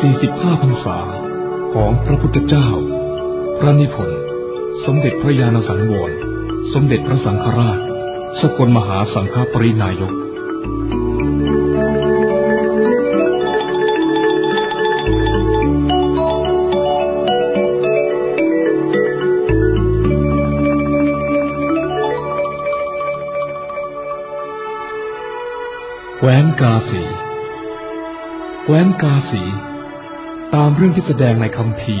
45พรรษาของพระพุทธเจ้า พระนิพนธ์ สมเด็จพระญาณสังวร สมเด็จพระสังฆราช สกลมหาสังฆปรินายกแคว้นกาสีแคว้นกาสี ตามเรื่องที่แสดงในคำพี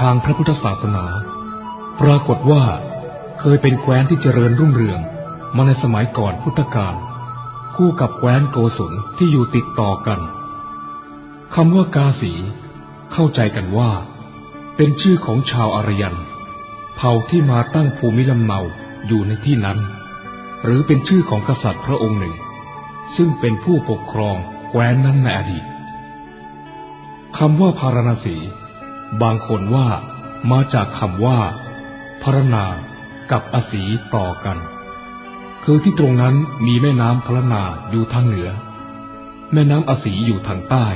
ทางพระพุทธศาสนา ปรากฏว่าเคยเป็นแคว้นที่เจริญรุ่งเรือง มาในสมัยก่อนพุทธกาลคู่กับแคว้นโกศลที่อยู่ติดต่อกันคำว่ากาสี เข้าใจกันว่า เป็นชื่อของชาวอารยัน เผ่าที่มาตั้งภูมิลำเนาอยู่ในที่นั้น หรือเป็นชื่อของกษัตริย์พระองค์หนึ่ง ซึ่งเป็นผู้ปกครองแคว้นนั้นในอดีต คำว่าพาราณสี บางคนว่ามาจากคำว่าพารนากับอสีต่อกัน คือที่ตรงนั้นมีแม่น้ำพารนาอยู่ทางเหนือ แม่น้ำอสีอยู่ทางใต้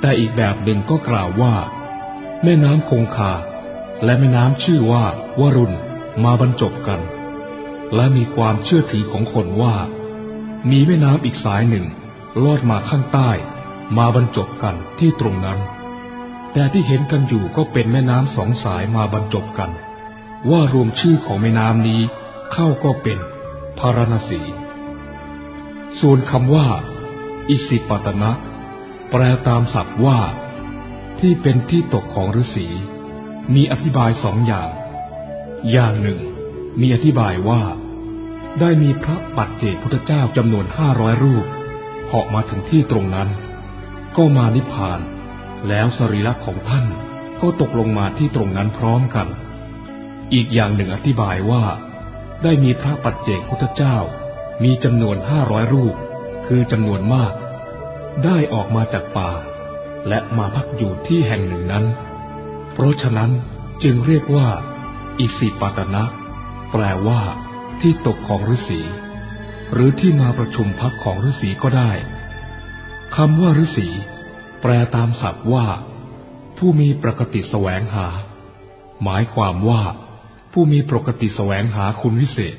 แต่อีกแบบหนึ่งก็กล่าวว่า แม่น้ำคงคา และแม่น้ำชื่อว่าวรุณมาบรรจบกัน และมีความเชื่อถือของคนว่า มีแม่น้ำอีกสายหนึ่งลอดมาข้างใต้ มาบรรจบกันที่ตรงนั้น แต่ที่เห็นกันอยู่ก็เป็นแม่น้ำสองสายมาบรรจบกัน ว่ารวมชื่อของแม่น้ำนี้เข้าก็เป็นพาราณสี ส่วนคำว่า อิสิปตนะ แปลตามศัพท์ว่า ที่เป็นที่ตกของฤาษีมีอธิบายสองอย่าง อย่างหนึ่ง มีอธิบายว่า ได้มีพระปัจเจกพุทธเจ้าจำนวนห้าร้อยรูปเหาะมาถึงที่ตรงนั้น ก็มานิพพาน แล้วสรีระของท่านก็ตกลงมาที่ตรงนั้นพร้อมกัน อีกอย่างหนึ่งอธิบายว่า ได้มีพระปัจเจกพุทธเจ้า มีจำนวนห้าร้อยรูป คือจำนวนมาก ได้ออกมาจากป่า และมาพักอยู่ที่แห่งหนึ่งนั้น เพราะฉะนั้นจึงเรียกว่า อิสิปตนะ แปลว่า ที่ตกของฤาษีหรือที่มาประชุมพักของฤาษีก็ได้ คำว่าฤาษีแปลตามศัพท์ว่า ผู้มีปกติแสวงหา หมายความว่า ผู้มีปกติแสวงหาคุณวิเศษ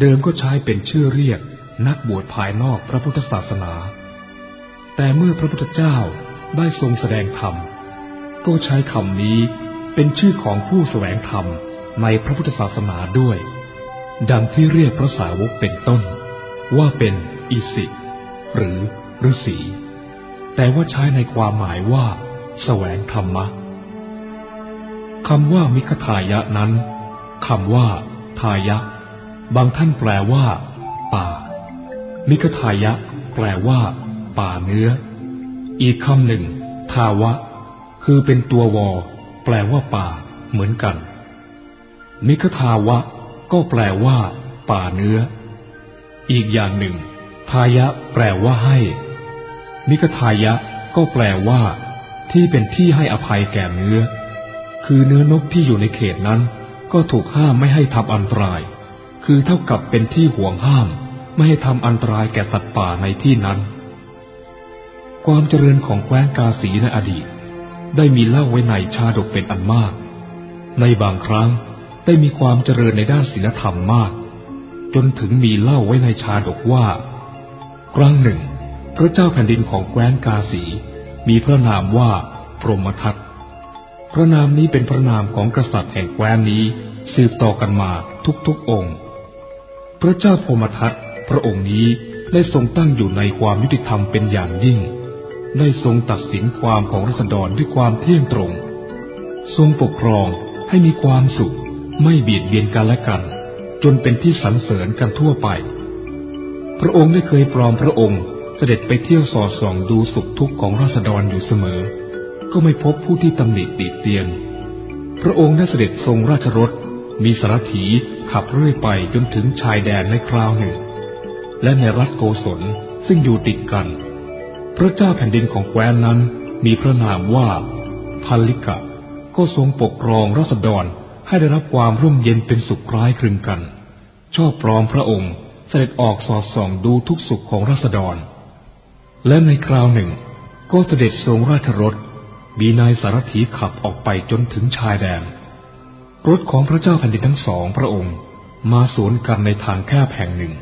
เดิมก็ใช้เป็นชื่อเรียกนักบวชภายนอกพระพุทธศาสนา แต่เมื่อพระพุทธเจ้าได้ทรงแสดงธรรม ก็ใช้คำนี้เป็นชื่อของผู้แสวงธรรมในพระพุทธศาสนาด้วย ดังที่เรียกพระสาวกเป็นต้น ว่าเป็นอิสิ หรือ ฤาษีแต่ว่าใช้ในความหมายว่าแสวงธรรมะคำว่ามิคทายะนั้นคำว่า ทายะ บางท่านแปลว่า ป่า มิคทายะ แปลว่า ป่าเนื้อ อีกคำหนึ่ง ทาวะ คือเป็นตัววอ แปลว่า ป่า เหมือนกัน มิคทาวะ ก็แปลว่า ป่าเนื้อ อีกอย่างหนึ่ง ทายะ แปลว่าให้ มิกทายะก็แปลว่า ที่เป็นที่ให้อภัยแก่เนื้อ คือเนื้อนกที่อยู่ในเขตนั้น ก็ถูกห้ามไม่ให้ทำอันตราย คือเท่ากับเป็นที่ห่วงห้าม ไม่ให้ทำอันตรายแก่สัตว์ป่าในที่นั้น ความเจริญของแคว้นกาสีในอดีต ได้มีเล่าไว้ในชาดกเป็นอันมาก ในบางครั้งได้มีความเจริญในด้านศีลธรรมมาก จนถึงมีเล่าไว้ในชาดกว่า ครั้งหนึ่ง พระเจ้าแผ่นดินของแคว้นกาสี มีพระนามว่าพรหมทัตพระนามนี้เป็นพระนามของกษัตริย์แห่งแคว้นนี้สืบต่อกันมาทุกๆองค์ พระเจ้าพรหมทัตพระองค์นี้ได้ทรงตั้งอยู่ในความยุติธรรมเป็นอย่างยิ่ง ได้ทรงตัดสินความของรัษฎรด้วยความเที่ยงตรง ทรงปกครองให้มีความสุข ไม่เบียดเบียนกันและกัน จนเป็นที่สรรเสริญกันทั่วไป พระองค์ได้เคยปลอมพระองค์ สด็จไปเที่ยวสอดส่องดูสุขทุกข์ของราษฎรอยู่เสมอ ก็ไม่พบผู้ที่ตำหนิติเตียน พระองค์ได้เสด็จทรงราชรถ มีสารถีขับเรื่อยไปจนถึงชายแดนในคราวหนึ่ง และในรัฐโกศลซึ่งอยู่ติดกัน พระเจ้าแผ่นดินของแคว้นนั้นมีพระนามว่าพัลลิกะ ก็ทรงปกครองราษฎรให้ได้รับความร่มเย็นเป็นสุขคล้ายคลึงกัน ชอบปลอมพระองค์เสด็จออกสอดส่องดูทุกสุขของราษฎร และในคราวหนึ่ง ก็เสด็จทรงราชรถ มีนายสารถีขับออกไปจนถึงชายแดน รถของพระเจ้าแผ่นดินทั้งสองพระองค์มาสวนกันในทางแคบแห่งหนึ่ง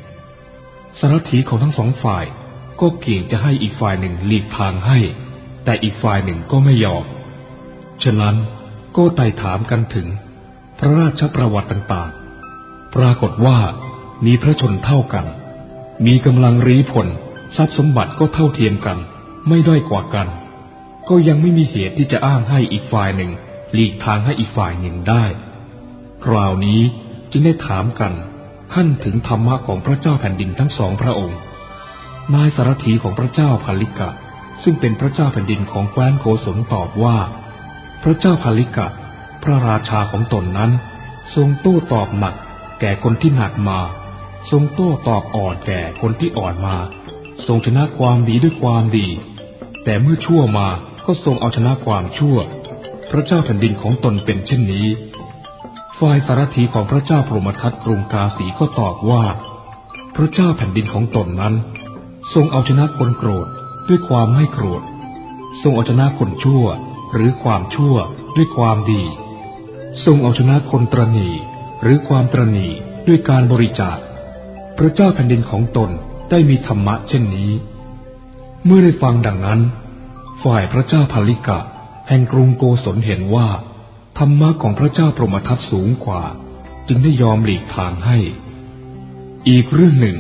สารถีของทั้งสองฝ่ายก็เกี่ยงจะให้อีกฝ่ายหนึ่งหลีกทางให้ แต่อีกฝ่ายหนึ่งก็ไม่ยอม ฉะนั้นก็ไต่ถามกันถึง พระราชประวัติต่างๆ ปรากฏว่ามีพระชนเท่ากัน มีกำลังรีผล ทรัพย์สมบัติก็เท่าเทียมกัน ไม่ด้อยกว่ากัน ก็ยังไม่มีเหตุที่จะอ้างให้อีกฝ่ายหนึ่งหลีกทางให้อีกฝ่ายหนึ่งได้ คราวนี้จึงได้ถามกันขั้นถึงธรรมะของพระเจ้าแผ่นดินทั้งสองพระองค์ นายสารถีของพระเจ้าพาลิกะ ซึ่งเป็นพระเจ้าแผ่นดินของแคว้นโกศลตอบว่า พระเจ้าพาลิกะ พระราชาของตนนั้น ทรงโต้ตอบหนัก แก่คนที่หนักมา ทรงโต้ตอบอ่อนแก่คนที่อ่อนมา ทรงชนะความดีด้วยความดี แต่เมื่อชั่วมาก็ทรงเอาชนะความชั่ว พระเจ้าแผ่นดินของตนเป็นเช่นนี้ ฝ่ายสารถีของพระเจ้าพรหมทัตกรุงกาสีก็ตอบว่า พระเจ้าแผ่นดินของตนนั้น ทรงเอาชนะคนโกรธด้วยความไม่โกรธ ทรงเอาชนะคนชั่วหรือความชั่วด้วยความดี ทรงเอาชนะคนตรณีหรือความตรณีด้วยการบริจาค พระเจ้าแผ่นดินของตน ได้มีธรรมะเช่นนี้ เมื่อได้ฟังดังนั้น ฝ่ายพระเจ้าพาลิกะ แห่งกรุงโกศลเห็นว่า ธรรมะของพระเจ้าพรหมทัตสูงกว่า จึงได้ยอมหลีกทางให้ อีกเรื่องหนึ่ง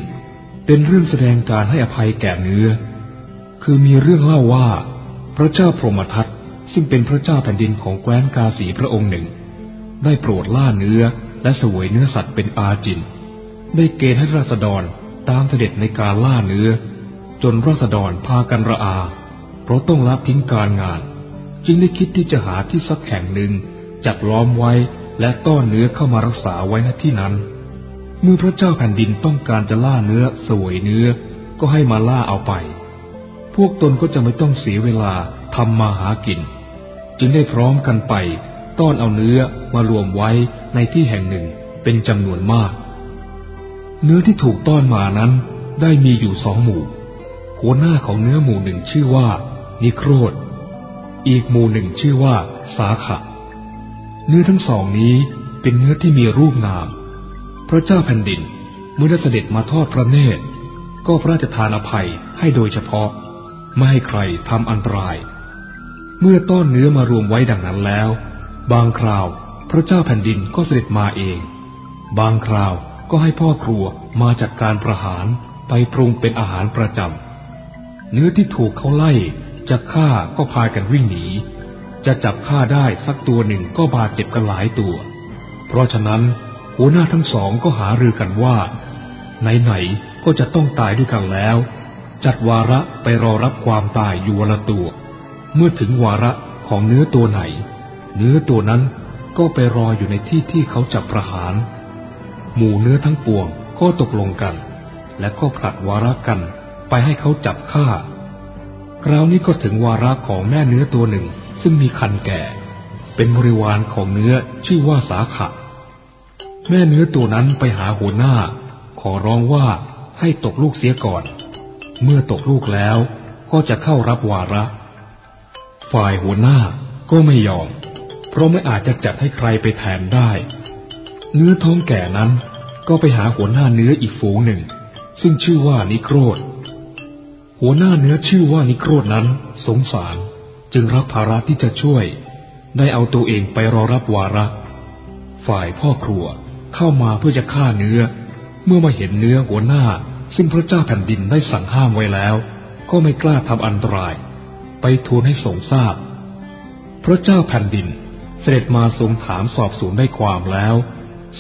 เป็นเรื่องแสดงการให้อภัยแก่เนื้อ คือมีเรื่องเล่าว่า พระเจ้าพรหมทัตซึ่งเป็นพระเจ้าแผ่นดินของแคว้นกาสีพระองค์หนึ่ง ได้โปรดล่าเนื้อและสวยเนื้อสัตว์เป็นอาจิน ได้เกณฑ์ให้ราษฎร ตามเสด็จในการล่าเนื้อ จนราษฎรพากันระอา เพราะต้องละทิ้งการงาน จึงได้คิดที่จะหาที่สักแห่งหนึ่ง จัดล้อมไว้และต้อนเนื้อเข้ามารักษาไว้ณที่นั้น เมื่อพระเจ้าแผ่นดินต้องการจะล่าเนื้อสวยเนื้อก็ให้มาล่าเอาไป พวกตนก็จะไม่ต้องเสียเวลาทำมาหากิน จึงได้พร้อมกันไป ต้อนเอาเนื้อมารวมไว้ในที่แห่งหนึ่งเป็นจำนวนมาก เนื้อที่ถูกต้อนมานั้นได้มีอยู่สองหมู่ หัวหน้าของเนื้อหมู่หนึ่งชื่อว่า นิโครธ อีกหมู่หนึ่งชื่อว่า สาขะ เนื้อทั้งสองนี้เป็นเนื้อที่มีรูปงาม พระเจ้าแผ่นดินเมื่อได้เสด็จมาทอดพระเนตร ก็พระราชทานอภัยให้โดยเฉพาะ ไม่ให้ใครทำอันตราย เมื่อต้อนเนื้อมารวมไว้ดังนั้นแล้ว บางคราวพระเจ้าแผ่นดินก็เสด็จมาเอง บางคราว ก็ให้พ่อครัวมาจัดการประหารไปปรุงเป็นอาหารประจำ เนื้อที่ถูกเขาไล่จะฆ่าก็พากันวิ่งหนี จะจับฆ่าได้สักตัวหนึ่งก็บาดเจ็บกันหลายตัว เพราะฉะนั้นหัวหน้าทั้งสองก็หารือกันว่า ไหนๆก็จะต้องตายด้วยกันแล้ว จัดวาระไปรอรับความตายอยู่ละตัว เมื่อถึงวาระของเนื้อตัวไหน เนื้อตัวนั้นก็ไปรออยู่ในที่ที่เขาจับประหาร หมู่เนื้อทั้งปวงก็ตกลงกัน และก็ผลัดวาระกันไปให้เขาจับฆ่า คราวนี้ก็ถึงวาระของแม่เนื้อตัวหนึ่งซึ่งมีคันแก่ เป็นบริวารของเนื้อชื่อว่าสาขะแม่เนื้อตัวนั้นไปหาหัวหน้า ขอร้องว่าให้ตกลูกเสียก่อน เมื่อตกลูกแล้วก็จะเข้ารับวาระ ฝ่ายหัวหน้าก็ไม่ยอม เพราะไม่อาจจะจัดให้ใครไปแทนได้ เนื้อท้องแก่นั้นก็ไปหาหัวหน้าเนื้ออีกฝูงหนึ่ง ซึ่งชื่อว่านิโครธ หัวหน้าเนื้อชื่อว่านิโครธนั้นสงสารจึงรับภาระที่จะช่วย ได้เอาตัวเองไปรอรับวาระ ฝ่ายพ่อครัวเข้ามาเพื่อจะฆ่าเนื้อ เมื่อมาเห็นเนื้อหัวหน้า ซึ่งพระเจ้าแผ่นดินได้สั่งห้ามไว้แล้ว ก็ไม่กล้าทำอันตราย ไปทูลให้ทรงทราบ พระเจ้าแผ่นดินเสด็จมาทรงถามสอบสวนได้ความแล้ว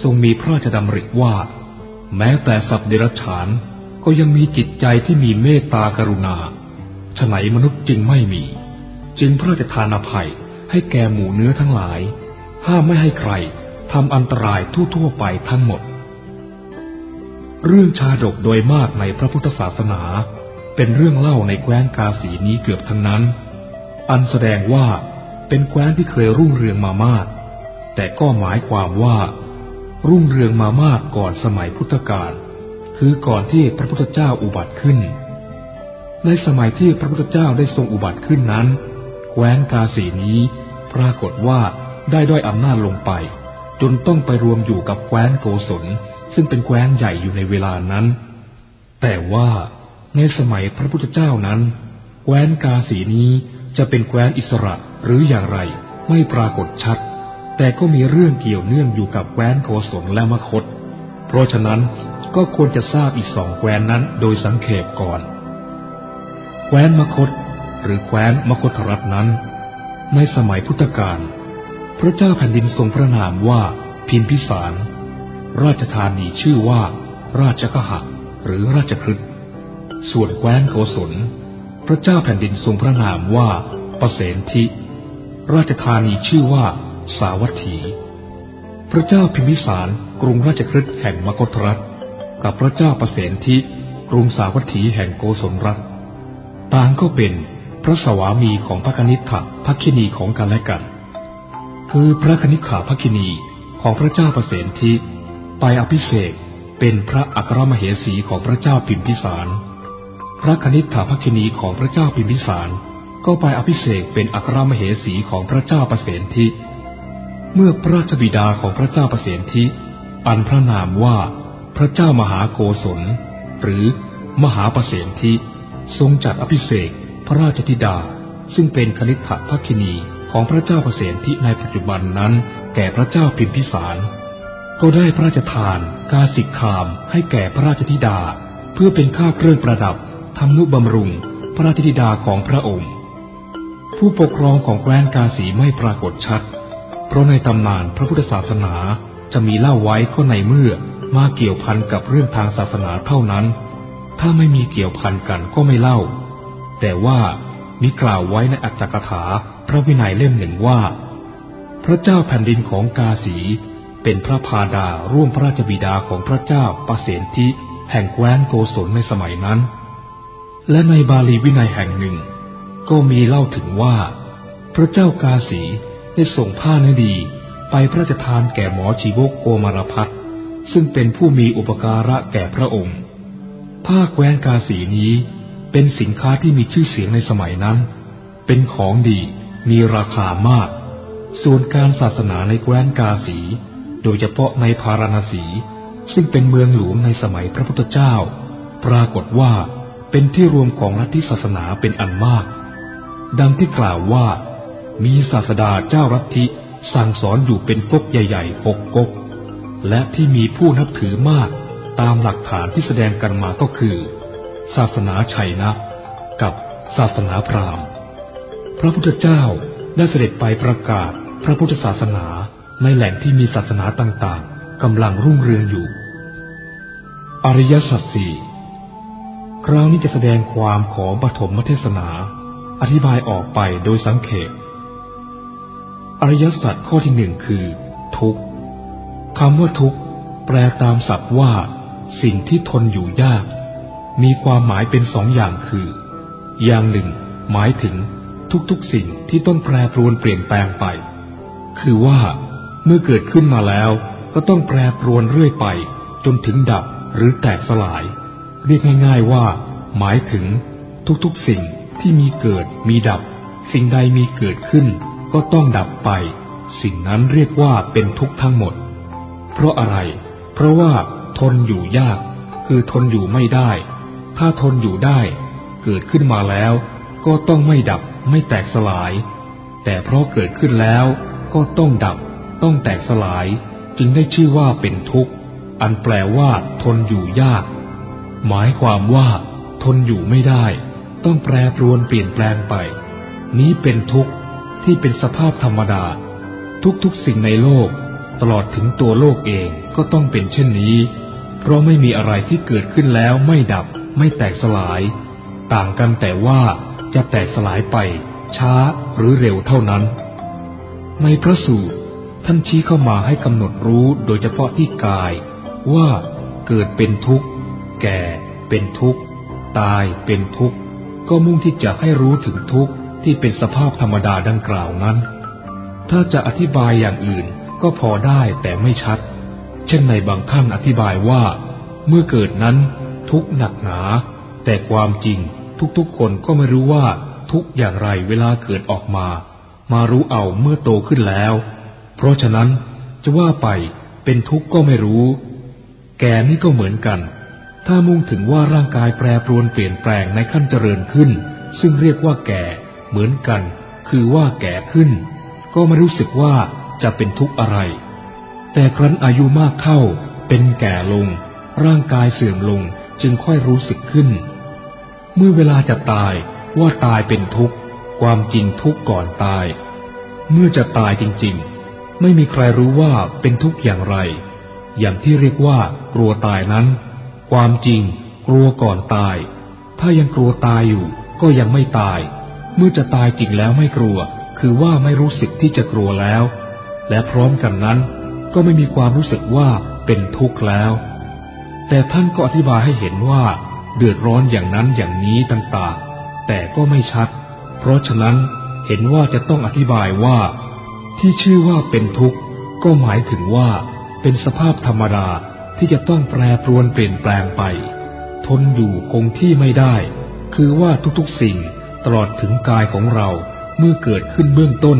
ทรงมีพระราชดำริว่า แม้แต่สัตว์เดรัจฉานก็ยังมีจิตใจที่มีเมตตากรุณาฉไหนมนุษย์จึงไม่มี จึงพระราชทานอภัยให้แก่หมูเนื้อทั้งหลาย ห้ามไม่ให้ใครทำอันตรายทั่วๆไปทั้งหมด เรื่องชาดกโดยมากในพระพุทธศาสนา เป็นเรื่องเล่าในแคว้นกาสีนี้เกือบทั้งนั้น อันแสดงว่าเป็นแคว้นที่เคยรุ่งเรืองมามาก แต่ก็หมายความว่า รุ่งเรืองมามากก่อนสมัยพุทธกาลคือก่อนที่พระพุทธเจ้าอุบัติขึ้น ในสมัยที่พระพุทธเจ้าได้ทรงอุบัติขึ้นนั้น แคว้นกาสีนี้ ปรากฏว่าได้ด้อยอำนาจลงไป จนต้องไปรวมอยู่กับแคว้นโกศล ซึ่งเป็นแคว้นใหญ่อยู่ในเวลานั้น แต่ว่าในสมัยพระพุทธเจ้านั้น แคว้นกาสีนี้จะเป็นแคว้นอิสระหรืออย่างไรไม่ปรากฏชัด แต่ก็มีเรื่องเกี่ยวเนื่องอยู่กับแคว้นโกศลและมคต เพราะฉะนั้นก็ควรจะทราบอีกสองแคว้นนั้นโดยสังเขปก่อน แคว้นมคต หรือแคว้นมคธรัฐนั้น ในสมัยพุทธกาลพระเจ้าแผ่นดินทรงพระนามว่าพิมพิสาร ราชธานีชื่อว่า ราชกหะหรือราชคฤห์ส่วนแคว้นโกศล พระเจ้าแผ่นดินทรงพระนามว่าประเสนทิ ราชธานีชื่อว่า สาวัตถี พระเจ้าพิมพิสารกรุงราชคฤห์แห่งมคธรัฐ กับพระเจ้าประเสนทิกรุงสาวัตถีแห่งโกศลรัฐ ต่างก็เป็นพระสวามีของพระคณิษฐพักินีของกันและกัน คือพระคณิษฐพักินีของพระเจ้าประเสนทิไปอภิเษกเป็นพระอัครมเหสีของพระเจ้าพิมพิสาร พระคณิษฐพักินีของพระเจ้าพิมพิสาร ก็ไปอภิเษกเป็นอัครมเหสีของพระเจ้าประเสนทิ เมื่อพระราชบิดาของพระเจ้าประเสนทิอันพระนามว่าพระเจ้ามหาโกศล หรือมหาประเสนทิทรงจัดอภิเษกพระราชธิดา ซึ่งเป็นคณิษฐพักินีของพระเจ้าประเสนที่ในปัจจุบันนั้น แก่พระเจ้าพิมพิสาร ก็ได้พระราชทานกาสิกคามให้แก่พระราชธิดา เพื่อเป็นค่าเครื่องประดับทำนุบำรุง พระราชธิดาของพระองค์ ผู้ปกครองของแคว้นกาสีไม่ปรากฏชัด เพราะในตำนานพระพุทธศาสนาจะมีเล่าไว้ก็ในเมื่อมาเกี่ยวพันกับเรื่องทางศาสนาเท่านั้น ถ้าไม่มีเกี่ยวพันกันก็ไม่เล่า แต่ว่ามีกล่าวไว้ในอัจฉริถาพระวินัยเล่มหนึ่งว่า พระเจ้าแผ่นดินของกาสี เป็นพระพาดาร่วมพระราชบิดาของพระเจ้าปเสนทิแห่งแคว้นโกศลในสมัยนั้น และในบาลีวินัยแห่งหนึ่ง ก็มีเล่าถึงว่า พระเจ้ากาสี ได้ส่งผ้าเนื้อดี ไปพระราชทานแก่หมอชีวกโกมารพัฒซึ่งเป็นผู้มีอุปการะแก่พระองค์ ผ้าแคว้นกาสีนี้เป็นสินค้าที่มีชื่อเสียงในสมัยนั้น เป็นของดีมีราคามาก ส่วนการศาสนาในแคว้นกาสี โดยเฉพาะในพาราณสี ซึ่งเป็นเมืองหลวงในสมัยพระพุทธเจ้า ปรากฏว่าเป็นที่รวมของลัทธิศาสนาเป็นอันมาก ดังที่กล่าวว่า มีศาสดาเจ้ารัทธิสั่งสอนอยู่เป็นก๊กใหญ่ๆหกก๊ก และที่มีผู้นับถือมากตามหลักฐานที่แสดงกันมาก็คือ ศาสนาชัยนะ กับศาสนาพราหมณ์ พระพุทธเจ้าได้เสด็จไปประกาศพระพุทธศาสนาในแหล่งที่มีศาสนาต่างๆกำลังรุ่งเรืองอยู่ อริยสัจสี่คราวนี้จะแสดงความของปฐมเทศนา อธิบายออกไปโดยสังเขป อริยสัจข้อที่หนึ่งคือ ทุกข์คำว่าทุกข์แปลตามศัพท์ว่า สิ่งที่ทนอยู่ยาก มีความหมายเป็นสองอย่างคือ อย่างหนึ่ง หมายถึงทุกๆสิ่งที่ต้องแปรปรวนเปลี่ยนแปลงไป คือว่า เมื่อเกิดขึ้นมาแล้วก็ต้องแปรปรวนเรื่อยไป จนถึงดับหรือแตกสลาย เรียกง่าย ๆว่า หมายถึงทุกๆสิ่งที่มีเกิดมีดับ สิ่งใดมีเกิดขึ้น ก็ต้องดับไป สิ่งนั้นเรียกว่าเป็นทุกข์ทั้งหมด เพราะอะไร เพราะว่าทนอยู่ยาก คือทนอยู่ไม่ได้ ถ้าทนอยู่ได้ เกิดขึ้นมาแล้ว ก็ต้องไม่ดับไม่แตกสลาย แต่เพราะเกิดขึ้นแล้ว ก็ต้องดับ ต้องแตกสลาย จึงได้ชื่อว่าเป็นทุกข์ อันแปลว่าทนอยู่ยาก หมายความว่า ทนอยู่ไม่ได้ ต้องแปรปรวนเปลี่ยนแปลงไป นี้เป็นทุกข์ ที่เป็นสภาพธรรมดา ทุกๆสิ่งในโลก ตลอดถึงตัวโลกเองก็ต้องเป็นเช่นนี้ เพราะไม่มีอะไรที่เกิดขึ้นแล้วไม่ดับ ไม่แตกสลาย ต่างกันแต่ว่าจะแตกสลายไป ช้าหรือเร็วเท่านั้น ในพระสูตรท่านชี้เข้ามาให้กำหนดรู้โดยเฉพาะที่กาย ว่าเกิดเป็นทุกข์ แก่เป็นทุกข์ ตายเป็นทุกข์ ก็มุ่งที่จะให้รู้ถึงทุกข์ ที่เป็นสภาพธรรมดาดังกล่าวนั้น ถ้าจะอธิบายอย่างอื่นก็พอได้แต่ไม่ชัด เช่นในบางขั้นอธิบายว่า เมื่อเกิดนั้นทุกหนักหนา แต่ความจริงทุกๆคนก็ไม่รู้ว่าทุกอย่างไรเวลาเกิดออกมา มารู้เอาเมื่อโตขึ้นแล้ว เพราะฉะนั้นจะว่าไปเป็นทุกข์ก็ไม่รู้ แก่นี่ก็เหมือนกัน ถ้ามุ่งถึงว่าร่างกายแปรปรวนเปลี่ยนแปลงในขั้นเจริญขึ้น ซึ่งเรียกว่าแก่ เหมือนกัน คือว่าแก่ขึ้น ก็ไม่รู้สึกว่าจะเป็นทุกข์อะไร แต่ครั้นอายุมากเข้า เป็นแก่ลง ร่างกายเสื่อมลงจึงค่อยรู้สึกขึ้น เมื่อเวลาจะตายว่าตายเป็นทุกข์ ความจริงทุกข์ก่อนตาย เมื่อจะตายจริงๆ ไม่มีใครรู้ว่าเป็นทุกข์อย่างไร อย่างที่เรียกว่ากลัวตายนั้น ความจริงกลัวก่อนตาย ถ้ายังกลัวตายอยู่ก็ยังไม่ตาย เมื่อจะตายจริงแล้วไม่กลัว คือว่าไม่รู้สึกที่จะกลัวแล้ว และพร้อมกันนั้น ก็ไม่มีความรู้สึกว่าเป็นทุกข์แล้ว แต่ท่านก็อธิบายให้เห็นว่า เดือดร้อนอย่างนั้นอย่างนี้ต่างๆ แต่ก็ไม่ชัด เพราะฉะนั้นเห็นว่าจะต้องอธิบายว่า ที่ชื่อว่าเป็นทุกข์ ก็หมายถึงว่า เป็นสภาพธรรมดาที่จะต้องแปรปรวนเปลี่ยนแปลงไป ทนอยู่คงที่ไม่ได้ คือว่าทุกๆสิ่ง ตลอดถึงกายของเราเมื่อเกิดขึ้นเบื้องต้น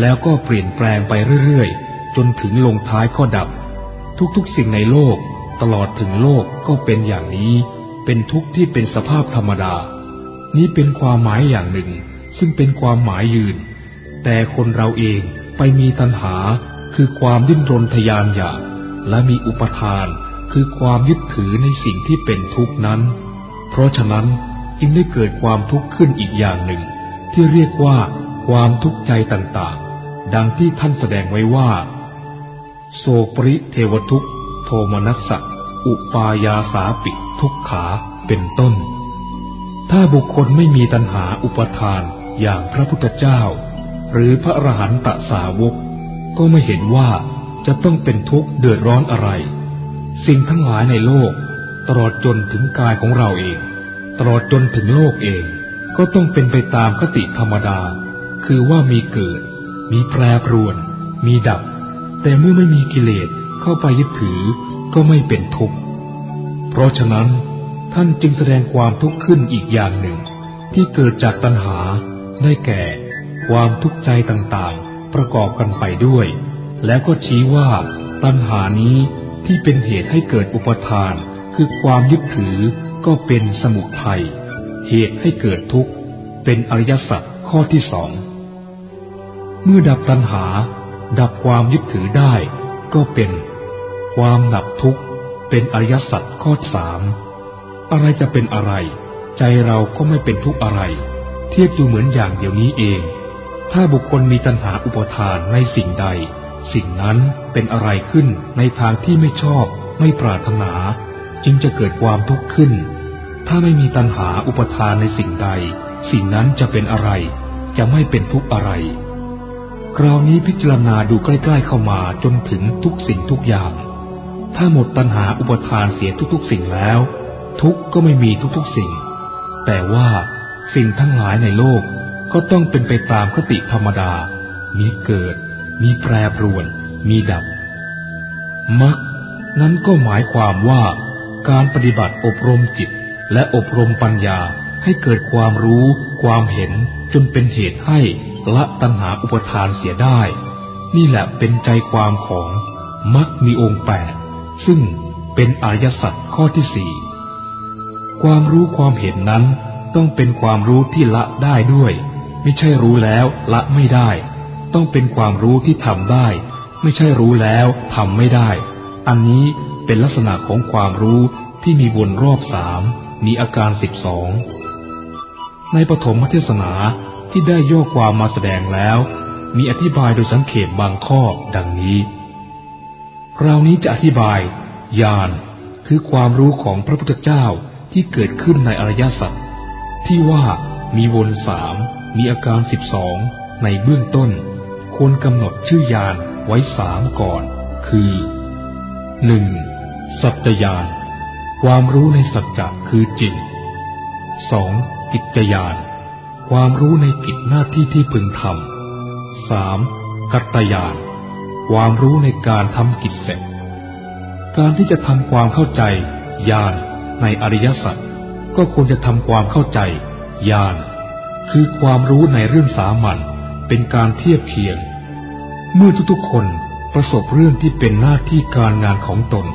แล้วก็เปลี่ยนแปลงไปเรื่อยๆ จนถึงลงท้ายก็ดับ ทุกๆสิ่งในโลก ตลอดถึงโลกก็เป็นอย่างนี้ เป็นทุกข์ที่เป็นสภาพธรรมดา นี้เป็นความหมายอย่างหนึ่ง ซึ่งเป็นความหมายยืน แต่คนเราเองไปมีตัณหาคือความดิ้นรนทยานอยากและมีอุปทานคือความยึดถือในสิ่งที่เป็นทุกข์นั้น เพราะฉะนั้น จึงได้เกิดความทุกข์ขึ้นอีกอย่างหนึ่ง ที่เรียกว่าความทุกข์ใจต่างๆ ดังที่ท่านแสดงไว้ว่า โสปริเทวทุกโทมนัสสะอุปายาสาปิทุกขาเป็นต้น ถ้าบุคคลไม่มีตัณหาอุปทานอย่างพระพุทธเจ้า หรือพระอรหันตสาวก ก็ไม่เห็นว่าจะต้องเป็นทุกข์เดือดร้อนอะไร สิ่งทั้งหลายในโลก ตลอดจนถึงกายของเราเอง ตลอดจนถึงโลกเอง ก็ต้องเป็นไปตามคติธรรมดา คือว่ามีเกิด มีแปรปรวน มีดับ แต่เมื่อไม่มีกิเลสเข้าไปยึดถือก็ไม่เป็นทุกข์ เพราะฉะนั้นท่านจึงแสดงความทุกข์ขึ้นอีกอย่างหนึ่ง ที่เกิดจากตัณหาได้แก่ ความทุกข์ใจต่างๆ ประกอบกันไปด้วย แล้วก็ชี้ว่าตัณหานี้ที่เป็นเหตุให้เกิดอุปทานคือความยึดถือ ก็เป็นสมุทัยเหตุให้เกิดทุกข์ เป็นอริยสัจข้อที่สอง เมื่อดับตัณหา ดับความยึดถือได้ ก็เป็น ความดับทุกข์เป็นอริยสัจข้อสามอะไรจะเป็นอะไร ใจเราก็ไม่เป็นทุกข์อะไร เทียบดูเหมือนอย่างเดียวนี้เอง ถ้าบุคคลมีตัณหาอุปทานในสิ่งใด สิ่งนั้นเป็นอะไรขึ้นในทางที่ไม่ชอบ ไม่ปรารถนา จึงจะเกิดความทุกข์ขึ้น ถ้าไม่มีตัณหาอุปทานในสิ่งใด สิ่งนั้นจะเป็นอะไร จะไม่เป็นทุกข์อะไร คราวนี้พิจารณาดูใกล้ ๆ เข้ามาจนถึงทุกสิ่งทุกอย่าง ถ้าหมดตัณหาอุปทานเสียทุกๆ สิ่งแล้ว ทุกก็ไม่มีทุกๆ สิ่ง แต่ว่าสิ่งทั้งหลายในโลกก็ต้องเป็นไปตามคติธรรมดา มีเกิด มีแปรปรวน มีดับมักนั้นก็หมายความว่า การปฏิบัติอบรมจิต และอบรมปัญญาให้เกิดความรู้ ความเห็นจนเป็นเหตุให้ละตัณหาอุปทานเสียได้ นี่แหละเป็นใจความของมักมีองค์แปดซึ่งเป็นอริยสัจข้อที่สี่ความรู้ความเห็นนั้นต้องเป็นความรู้ที่ละได้ด้วย ไม่ใช่รู้แล้วละไม่ได้ ต้องเป็นความรู้ที่ทำได้ ไม่ใช่รู้แล้วทำไม่ได้ อันนี้เป็นลักษณะของความรู้ ที่มีวนรอบสามมีอาการสิบสองในปฐมเทศนาที่ได้ย่อความมาแสดงแล้ว มีอธิบายโดยสังเขตบางข้อดังนี้คราวนี้จะอธิบายญาณคือความรู้ของพระพุทธเจ้าที่เกิดขึ้นในอริยสัจที่ว่ามีวนสามมีอาการสิบสองในเบื้องต้น ควรกำหนดชื่อยานไว้สามก่อน คือหนึ่งสัจญาณ ความรู้ในสัจจะคือจริงสองกิจญาณความรู้ในกิจหน้าที่ที่พึงทำสามกัตตยาน ความรู้ในการทำกิจเสร็จ การที่จะทำความเข้าใจญาณในอริยสัจก็ควรจะทำความเข้าใจญาณคือความรู้ในเรื่องสามัญเป็นการเทียบเคียง เมื่อทุกๆคนประสบเรื่องที่เป็นหน้าที่การงานของตน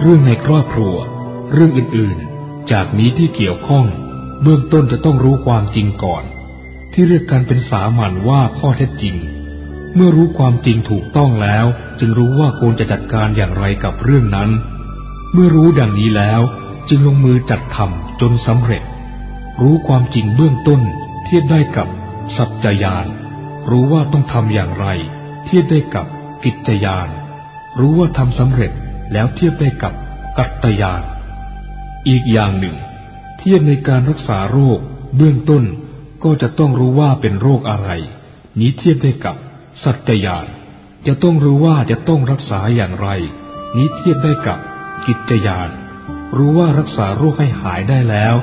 เรื่องในครอบครัว เรื่องอื่นๆ จากนี้ที่เกี่ยวข้อง เบื้องต้นจะต้องรู้ความจริงก่อน ที่เรียกกันเป็นสามัญว่าข้อเท็จจริง เมื่อรู้ความจริงถูกต้องแล้ว จึงรู้ว่าควรจะจัดการอย่างไรกับเรื่องนั้น เมื่อรู้ดังนี้แล้ว จึงลงมือจัดทำจนสำเร็จ รู้ความจริงเบื้องต้น เทียบได้กับสัจจยาน รู้ว่าต้องทำอย่างไร เทียบได้กับกิจยาน รู้ว่าทำสำเร็จแล้วเทียบได้กับกัตตยาน อีกอย่างหนึ่ง เทียบในการรักษาโรค เบื้องต้นก็จะต้องรู้ว่าเป็นโรคอะไร นี้เทียบได้กับ สัจยานจะต้องรู้ว่าจะต้องรักษาอย่างไร นี้เทียบได้กับ กิจยานรู้ว่ารักษาโรคให้หายได้แล้ว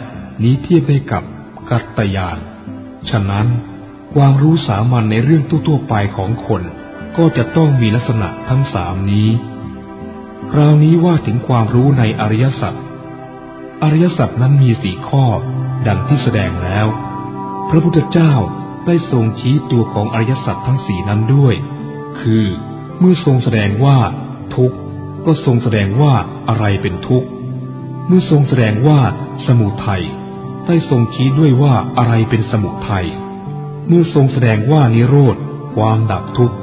นี้เทียบได้กับกัตตยาน ฉะนั้น ความรู้สามัญในเรื่องทั่วๆไปของคน ก็จะต้องมีลักษณะทั้งสามนี้ คราวนี้ว่าถึงความรู้ในอริยสัจ อริยสัจนั้นมีสี่ข้อ ดังที่แสดงแล้ว พระพุทธเจ้าได้ทรงชี้ตัวของอริยสัจทั้งสี่นั้นด้วย คือเมื่อทรงแสดงว่า ทุกข์ก็ทรงแสดงว่าอะไรเป็นทุกข์ เมื่อทรงแสดงว่าสมุทัยได้ทรงชี้ด้วยว่าอะไรเป็นสมุทัย เมื่อทรงแสดงว่านิโรธ ความดับทุกข์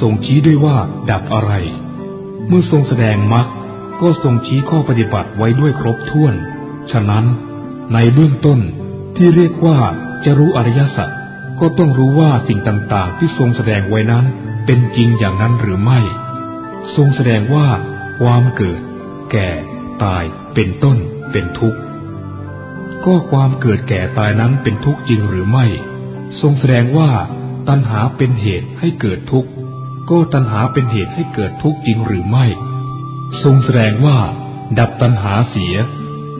ทรงชี้ด้วยว่าดับอะไร เมื่อทรงแสดงมรรคก็ทรงชี้ข้อปฏิบัติไว้ด้วยครบถ้วน ฉะนั้นในเบื้องต้นที่เรียกว่าจะรู้อริยสัจก็ต้องรู้ว่าสิ่งต่างๆ ที่ทรงแสดงไว้นั้นเป็นจริงอย่างนั้นหรือไม่ ทรงแสดงว่าความเกิด แก่ ตายเป็นต้นเป็นทุกข์ ก็ความเกิดแก่ตายนั้นเป็นทุกข์จริงหรือไม่ ทรงแสดงว่า ตัณหาเป็นเหตุให้เกิดทุกข์ ก็ตัณหาเป็นเหตุให้เกิดทุกข์จริงหรือไม่ ทรงแสดงว่า ดับตัณหาเสีย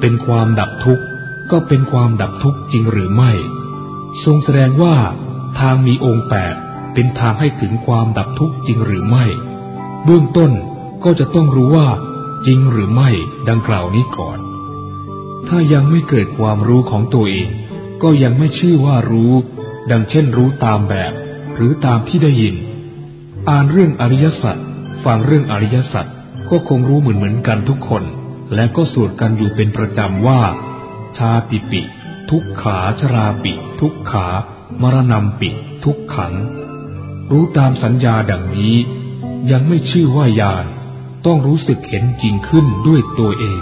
เป็นความดับทุกข์ก็เป็นความดับทุกข์จริงหรือไม่ ทรงแสดงว่าทางมีองค์แปดเป็นทางให้ถึงความดับทุกข์จริงหรือไม่ เบื้องต้นก็จะต้องรู้ว่าจริงหรือไม่ดังกล่าวนี้ก่อน ถ้ายังไม่เกิดความรู้ของตัวเอง ก็ยังไม่ชื่อว่ารู้ ดังเช่นรู้ตามแบบ หรือตามที่ได้ยิน อ่านเรื่องอริยสัจฟังเรื่องอริยสัจก็คงรู้เหมือนเหมือนกันทุกคน และก็สวดกันอยู่เป็นประจำว่า ชาติปิ ทุกขาชราปิ ทุกขามรณะปิ ทุกขัง รู้ตามสัญญาดังนี้ ยังไม่ชื่อว่าญาณต้องรู้สึกเห็นจริงขึ้นด้วยตัวเอง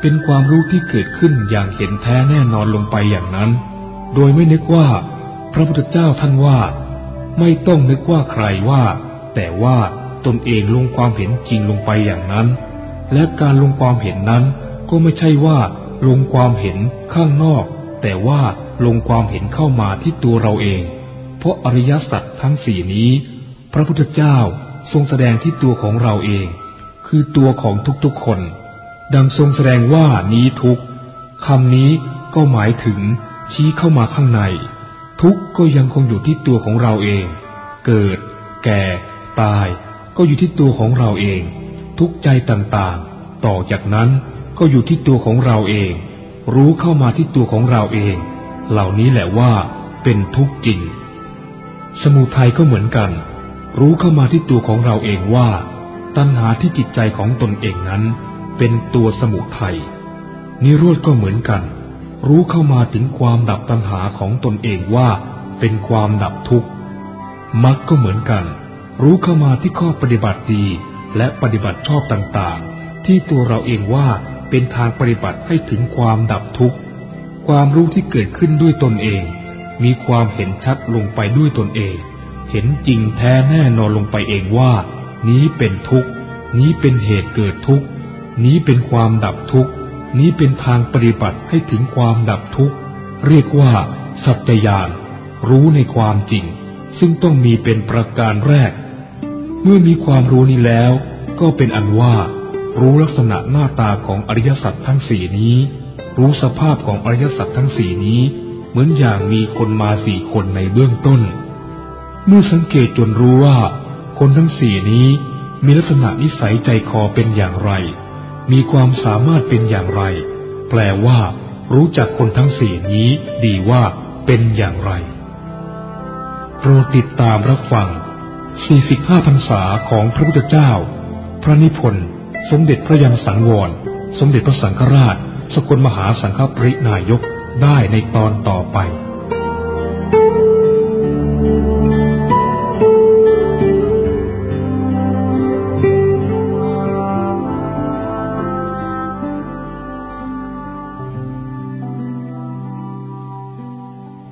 เป็นความรู้ที่เกิดขึ้นอย่างเห็นแท้แน่นอนลงไปอย่างนั้น โดยไม่นึกว่า พระพุทธเจ้าท่านว่า ไม่ต้องนึกว่าใครว่า แต่ว่าตนเองลงความเห็นจริงลงไปอย่างนั้น และการลงความเห็นนั้นก็ไม่ใช่ว่าลงความเห็นข้างนอก แต่ว่าลงความเห็นเข้ามาที่ตัวเราเอง เพราะอริยสัจทั้งสี่นี้ พระพุทธเจ้าทรงแสดงที่ตัวของเราเอง คือตัวของทุกๆคน ดังทรงแสดงว่านี้ทุกคำนี้ก็หมายถึงชี้เข้ามาข้างใน ทุกก็ยังคงอยู่ที่ตัวของเราเอง เกิด แก่ ตาย ก็อยู่ที่ตัวของเราเอง ทุกใจต่างๆ ต่อจากนั้นก็อยู่ที่ตัวของเราเอง รู้เข้ามาที่ตัวของเราเอง เหล่านี้แหละว่าเป็นทุกข์จริง สมุทัยก็เหมือนกัน รู้เข้ามาที่ตัวของเราเองว่า ตัณหาที่จิตใจของตนเองนั้น เป็นตัวสมุทัยนิโรธก็เหมือนกัน รู้เข้ามาถึงความดับตัณหาของตนเองว่า เป็นความดับทุกข์มรรคก็เหมือนกัน รู้เข้ามาที่ข้อปฏิบัติดี และปฏิบัติชอบต่างๆ ที่ตัวเราเองว่าเป็นทางปฏิบัติให้ถึงความดับทุกข์ ความรู้ที่เกิดขึ้นด้วยตนเอง มีความเห็นชัดลงไปด้วยตนเอง เห็นจริงแท้แน่นอนลงไปเองว่า นี้เป็นทุกข์ นี้เป็นเหตุเกิดทุกข์ นี้เป็นความดับทุกข์ นี้เป็นทางปฏิบัติให้ถึงความดับทุกข์ เรียกว่า สัจจญาณรู้ในความจริง ซึ่งต้องมีเป็นประการแรก เมื่อมีความรู้นี้แล้ว ก็เป็นอันว่า รู้ลักษณะหน้าตาของอริยสัจทั้งสี่นี้ รู้สภาพของอริยสัจทั้งสี่นี้ เหมือนอย่างมีคนมาสี่คนในเบื้องต้น เมื่อสังเกตจนรู้ว่า คนทั้งสี่นี้มีลักษณะนิสัยใจคอเป็นอย่างไร มีความสามารถเป็นอย่างไร แปลว่า รู้จักคนทั้งสี่นี้ดีว่าเป็นอย่างไร โปรดติดตามรับฟัง 45พรรษาของพระพุทธเจ้า พระนิพนธ์ สมเด็จพระยังสังวร สมเด็จพระสังฆราช สกลมหาสังฆปรินายกได้ในตอนต่อไป